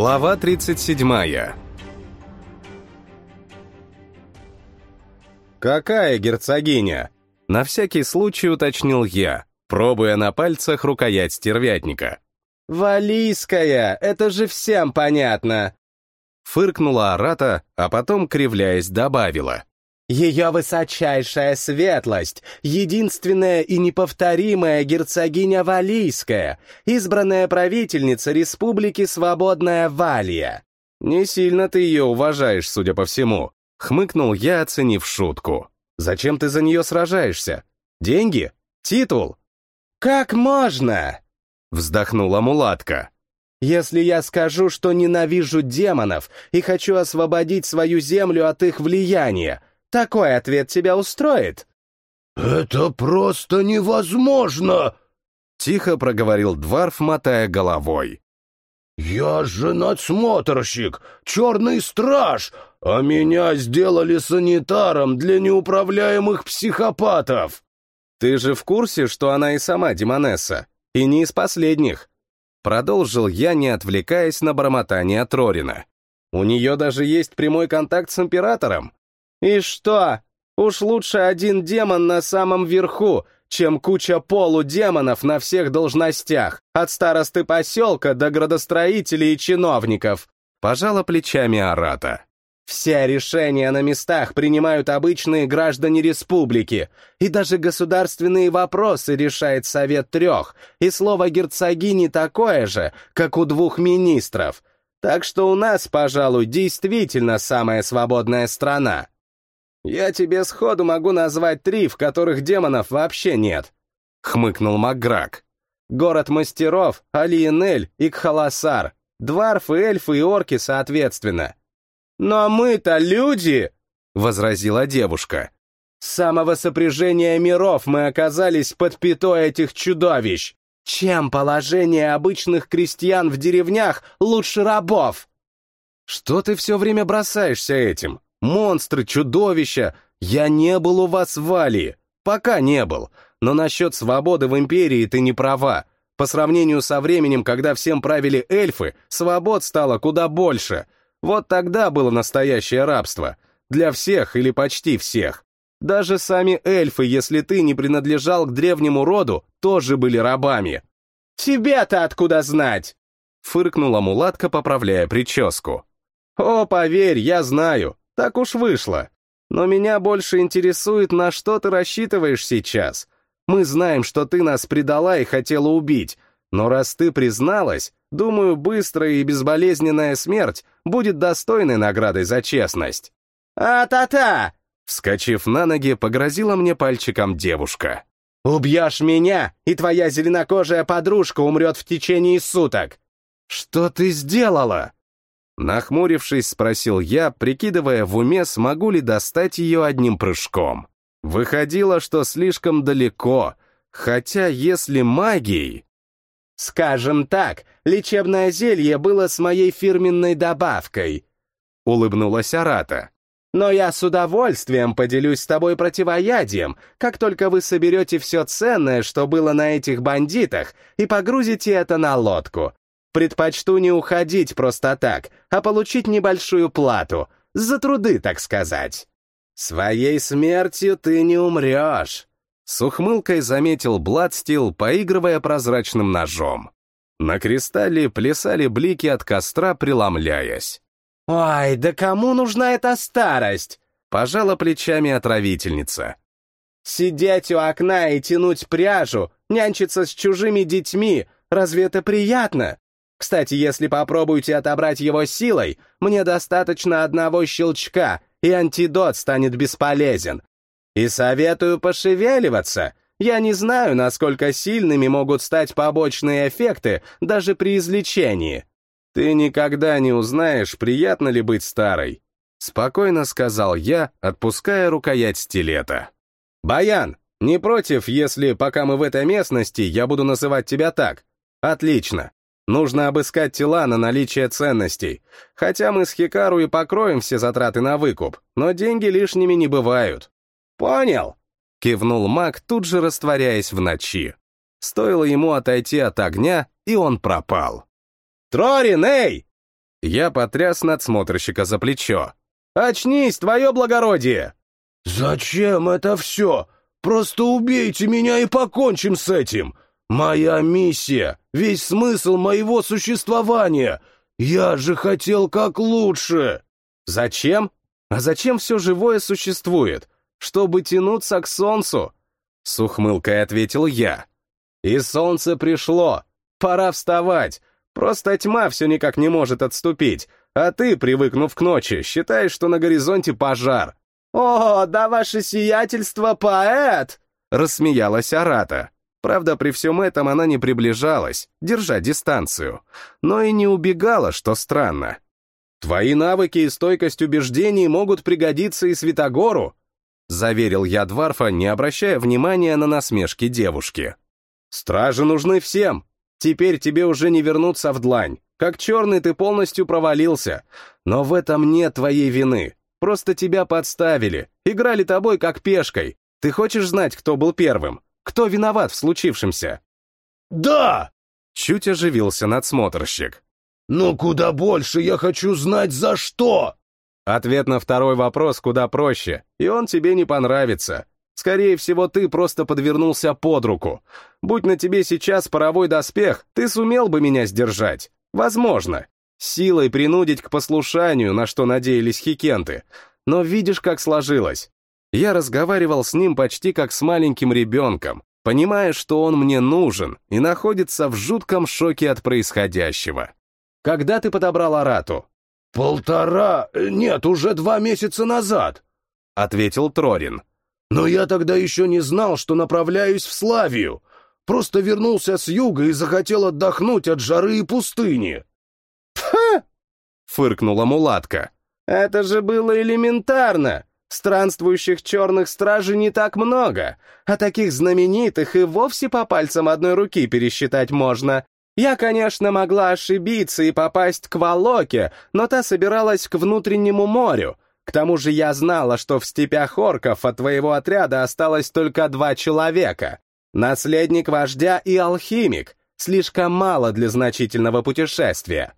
Глава 37 «Какая герцогиня?» На всякий случай уточнил я, пробуя на пальцах рукоять стервятника. «Валийская, это же всем понятно!» Фыркнула Арата, а потом, кривляясь, добавила. «Ее высочайшая светлость, единственная и неповторимая герцогиня Валийская, избранная правительница Республики Свободная Валия». «Не сильно ты ее уважаешь, судя по всему», — хмыкнул я, оценив шутку. «Зачем ты за нее сражаешься? Деньги? Титул?» «Как можно?» — вздохнула мулатка. «Если я скажу, что ненавижу демонов и хочу освободить свою землю от их влияния, такой ответ тебя устроит?» «Это просто невозможно!» — тихо проговорил Дварф, мотая головой. «Я же надсмотрщик, черный страж, а меня сделали санитаром для неуправляемых психопатов!» «Ты же в курсе, что она и сама демонесса, и не из последних?» Продолжил я, не отвлекаясь на бормотание Трорина. «У нее даже есть прямой контакт с Императором». «И что? Уж лучше один демон на самом верху, чем куча полудемонов на всех должностях, от старосты поселка до градостроителей и чиновников», пожала плечами Арата. Все решения на местах принимают обычные граждане республики, и даже государственные вопросы решает Совет Трех, и слово герцогини такое же, как у двух министров. Так что у нас, пожалуй, действительно самая свободная страна. Я тебе сходу могу назвать три, в которых демонов вообще нет. Хмыкнул Макграк. Город мастеров, Алиенель и Кхаласар, дварфы, эльфы и орки соответственно. «Но мы-то люди!» — возразила девушка. «С самого сопряжения миров мы оказались под пятой этих чудовищ. Чем положение обычных крестьян в деревнях лучше рабов?» «Что ты все время бросаешься этим? Монстры, чудовища! Я не был у вас в Валии. Пока не был. Но насчет свободы в Империи ты не права. По сравнению со временем, когда всем правили эльфы, свобод стало куда больше — вот тогда было настоящее рабство. Для всех или почти всех. Даже сами эльфы, если ты не принадлежал к древнему роду, тоже были рабами. «Тебе-то откуда знать?» Фыркнула мулатка, поправляя прическу. «О, поверь, я знаю. Так уж вышло. Но меня больше интересует, на что ты рассчитываешь сейчас. Мы знаем, что ты нас предала и хотела убить, но раз ты призналась, думаю, быстрая и безболезненная смерть будет достойной наградой за честность. «А-та-та!» Вскочив на ноги, погрозила мне пальчиком девушка. «Убьешь меня, и твоя зеленокожая подружка умрет в течение суток!» «Что ты сделала?» Нахмурившись, спросил я, прикидывая в уме, смогу ли достать ее одним прыжком. Выходило, что слишком далеко, хотя если магией... «Скажем так, лечебное зелье было с моей фирменной добавкой», — улыбнулась Арата. «Но я с удовольствием поделюсь с тобой противоядием, как только вы соберете все ценное, что было на этих бандитах, и погрузите это на лодку. Предпочту не уходить просто так, а получить небольшую плату, за труды, так сказать. Своей смертью ты не умрешь». С ухмылкой заметил Бладстил, поигрывая прозрачным ножом. На кристалле плясали блики от костра, преломляясь. «Ой, да кому нужна эта старость?» — пожала плечами отравительница. «Сидеть у окна и тянуть пряжу, нянчиться с чужими детьми, разве это приятно? Кстати, если попробуете отобрать его силой, мне достаточно одного щелчка, и антидот станет бесполезен, и советую пошевеливаться. Я не знаю, насколько сильными могут стать побочные эффекты даже при излечении. Ты никогда не узнаешь, приятно ли быть старой. Спокойно сказал я, отпуская рукоять стилета. «Баян, не против, если, пока мы в этой местности, я буду называть тебя так? Отлично. Нужно обыскать тела на наличие ценностей. Хотя мы с Хикару и покроем все затраты на выкуп, но деньги лишними не бывают. «Понял!» — кивнул маг, тут же растворяясь в ночи. Стоило ему отойти от огня, и он пропал. «Трорин, эй!» Я потряс надсмотрщика за плечо. «Очнись, твое благородие!» «Зачем это все? Просто убейте меня и покончим с этим! Моя миссия, весь смысл моего существования! Я же хотел как лучше!» «Зачем? А зачем все живое существует? Чтобы тянуться к солнцу?» С ухмылкой ответил я. «И солнце пришло. Пора вставать. Просто тьма все никак не может отступить, а ты, привыкнув к ночи, считаешь, что на горизонте пожар. «О, да ваше сиятельство, поэт!» — рассмеялась Арата. Правда, при всем этом она не приближалась, держа дистанцию, но и не убегала, что странно. «Твои навыки и стойкость убеждений могут пригодиться и Святогору», — заверил я Дварфа, не обращая внимания на насмешки девушки. «Стражи нужны всем. Теперь тебе уже не вернуться в длань. Как черный ты полностью провалился. Но в этом нет твоей вины. Просто тебя подставили, играли тобой как пешкой. Ты хочешь знать, кто был первым? Кто виноват в случившемся?» «Да!» — чуть оживился надсмотрщик. «Но куда больше я хочу знать, за что!» Ответ на второй вопрос куда проще, и он тебе не понравится. Скорее всего, ты просто подвернулся под руку. Будь на тебе сейчас паровой доспех, ты сумел бы меня сдержать. Возможно силой принудить к послушанию, на что надеялись хикенты. Но видишь, как сложилось. Я разговаривал с ним почти как с маленьким ребенком, понимая, что он мне нужен и находится в жутком шоке от происходящего. Когда ты подобрал Арату? «Полтора... Нет, уже два месяца назад», — ответил Трорин. «Но я тогда еще не знал, что направляюсь в Славию. Просто вернулся с юга и захотел отдохнуть от жары и пустыни». «Ха!» — фыркнула мулатка. «Это же было элементарно! Странствующих черных стражей не так много, а таких знаменитых и вовсе по пальцам одной руки пересчитать можно. Я, конечно, могла ошибиться и попасть к Волоке, но та собиралась к внутреннему морю. К тому же я знала, что в степях орков от твоего отряда осталось только два человека. Наследник вождя и алхимик. Слишком мало для значительного путешествия.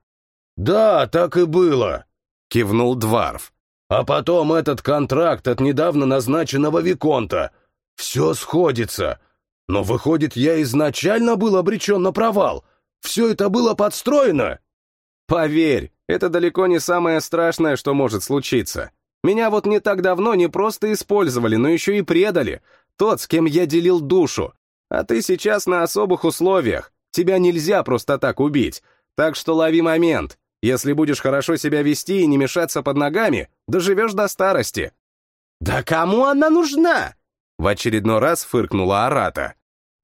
«Да, так и было», — кивнул Дварф. «А потом этот контракт от недавно назначенного Виконта. Все сходится. Но, выходит, я изначально был обречен на провал. Все это было подстроено?» «Поверь, это далеко не самое страшное, что может случиться. Меня вот не так давно не просто использовали, но еще и предали. Тот, с кем я делил душу. А ты сейчас на особых условиях. Тебя нельзя просто так убить. Так что лови момент. Если будешь хорошо себя вести и не мешаться под ногами, доживешь до старости». «Да кому она нужна?» В очередной раз фыркнула Арата.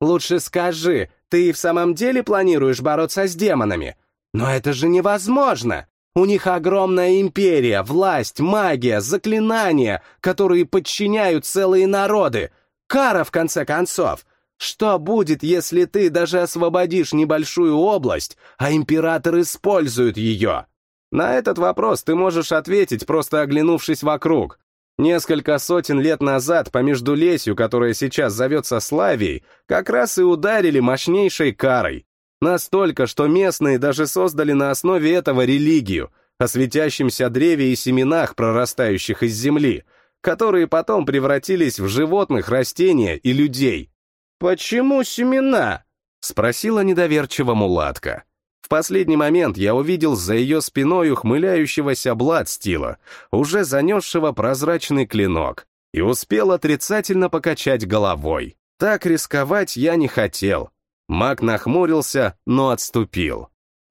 «Лучше скажи, ты и в самом деле планируешь бороться с демонами? Но это же невозможно! У них огромная империя, власть, магия, заклинания, которые подчиняют целые народы. Кара, в конце концов. Что будет, если ты даже освободишь небольшую область, а император использует ее? На этот вопрос ты можешь ответить, просто оглянувшись вокруг. Несколько сотен лет назад по Междулесью, которое сейчас зовется Славией, как раз и ударили мощнейшей карой. Настолько, что местные даже создали на основе этого религию, о светящемся древе и семенах, прорастающих из земли, которые потом превратились в животных, растения и людей. «Почему семена?» — спросила недоверчиво мулатка. В последний момент я увидел за ее спиной ухмыляющегося Бладстила, уже занесшего прозрачный клинок, и успел отрицательно покачать головой. Так рисковать я не хотел. Маг нахмурился, но отступил.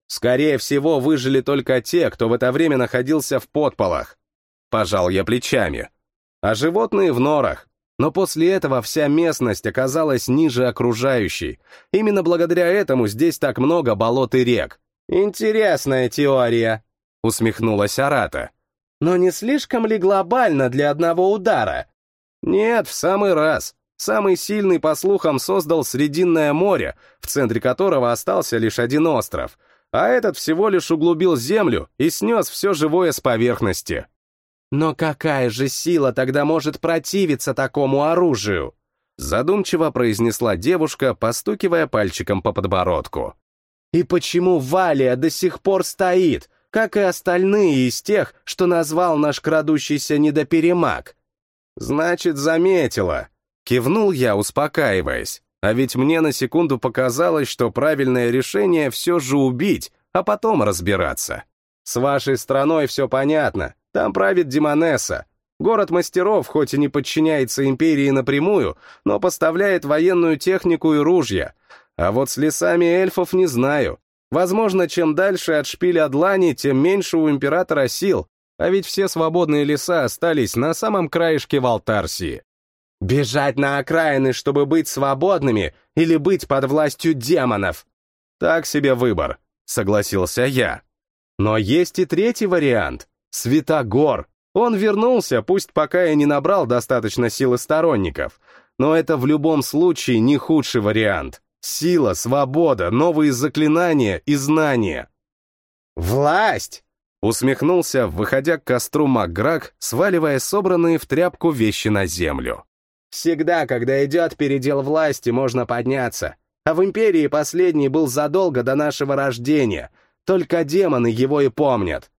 Скорее всего, выжили только те, кто в это время находился в подполах. Пожал я плечами. А животные в норах, но после этого вся местность оказалась ниже окружающей. Именно благодаря этому здесь так много болот и рек. «Интересная теория», — усмехнулась Арата. «Но не слишком ли глобально для одного удара?» «Нет, в самый раз. Самый сильный, по слухам, создал Срединное море, в центре которого остался лишь один остров, а этот всего лишь углубил землю и снес все живое с поверхности. Но какая же сила тогда может противиться такому оружию? Задумчиво произнесла девушка, постукивая пальчиком по подбородку. И почему Валия до сих пор стоит? как и остальные из тех, что назвал наш крадущийся недоперемаг. Значит, заметила. Кивнул я, успокаиваясь. А ведь мне на секунду показалось, что правильное решение все же убить, а потом разбираться. С вашей страной все понятно. Там правит Демонесса. Город мастеров, хоть и не подчиняется империи напрямую, но поставляет военную технику и ружья. А вот с лесами эльфов не знаю. Возможно, чем дальше от шпиля Длани, тем меньше у императора сил, а ведь все свободные леса остались на самом краешке Валтарсии. Бежать на окраины, чтобы быть свободными, или быть под властью демонов? Так себе выбор, согласился я. Но есть и третий вариант — Святогор. Он вернулся, пусть пока и не набрал достаточно силы сторонников, но это в любом случае не худший вариант. Сила, свобода, новые заклинания и знания. «Власть!» — усмехнулся, выходя к костру Макграк, сваливая собранные в тряпку вещи на землю. «Всегда, когда идет передел власти, можно подняться. А в Империи последний был задолго до нашего рождения. Только демоны его и помнят.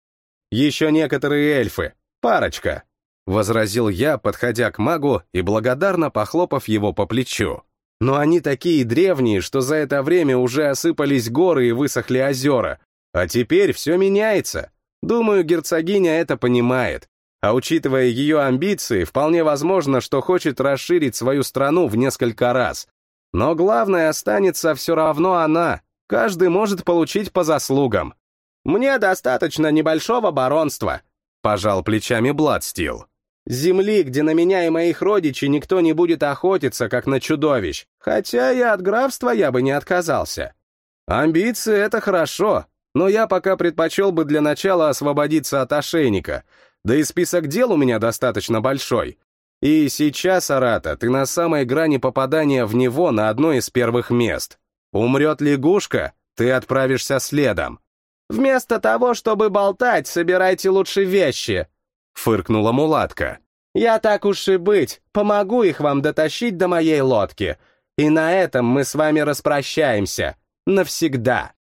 Еще некоторые эльфы, парочка», — возразил я, подходя к магу и благодарно похлопав его по плечу. «Но они такие древние, что за это время уже осыпались горы и высохли озера. А теперь все меняется. Думаю, герцогиня это понимает. А учитывая ее амбиции, вполне возможно, что хочет расширить свою страну в несколько раз. Но главное останется все равно она. Каждый может получить по заслугам. Мне достаточно небольшого баронства, Пожал плечами Бладстил. Земли, где на меня и моих родичей никто не будет охотиться, как на чудовищ. Хотя и от графства я бы не отказался. Амбиции — это хорошо, но я пока предпочел бы для начала освободиться от ошейника, да и список дел у меня достаточно большой. И сейчас, Арата, ты на самой грани попадания в него на одно из первых мест. Умрет лягушка, ты отправишься следом. Вместо того, чтобы болтать, собирайте лучше вещи», — фыркнула мулатка. «Я так уж и быть, помогу их вам дотащить до моей лодки. И на этом мы с вами распрощаемся. Навсегда».